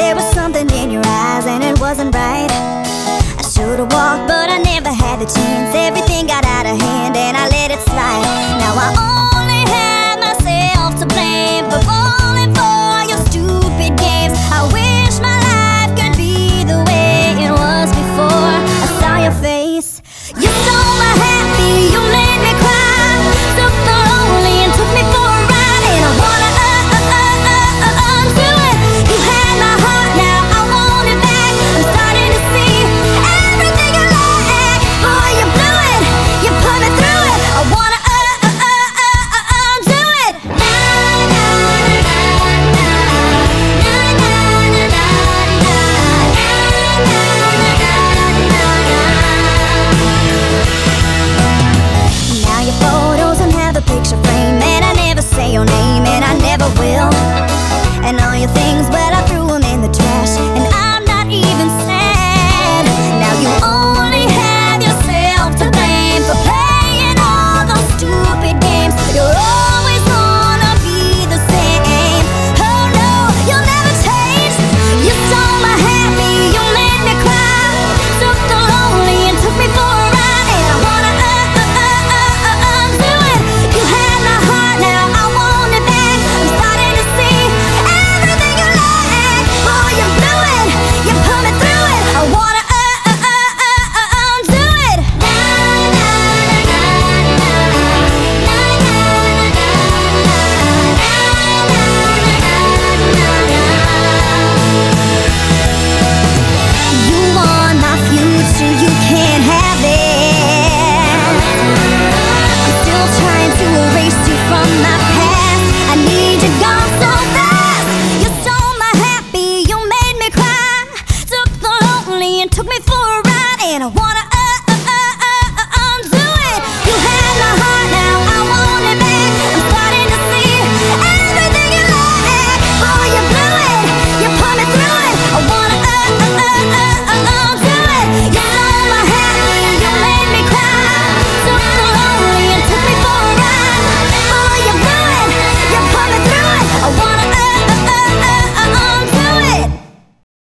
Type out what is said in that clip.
There was something in your eyes and it wasn't right. I should've walked but I never had the chance. Everything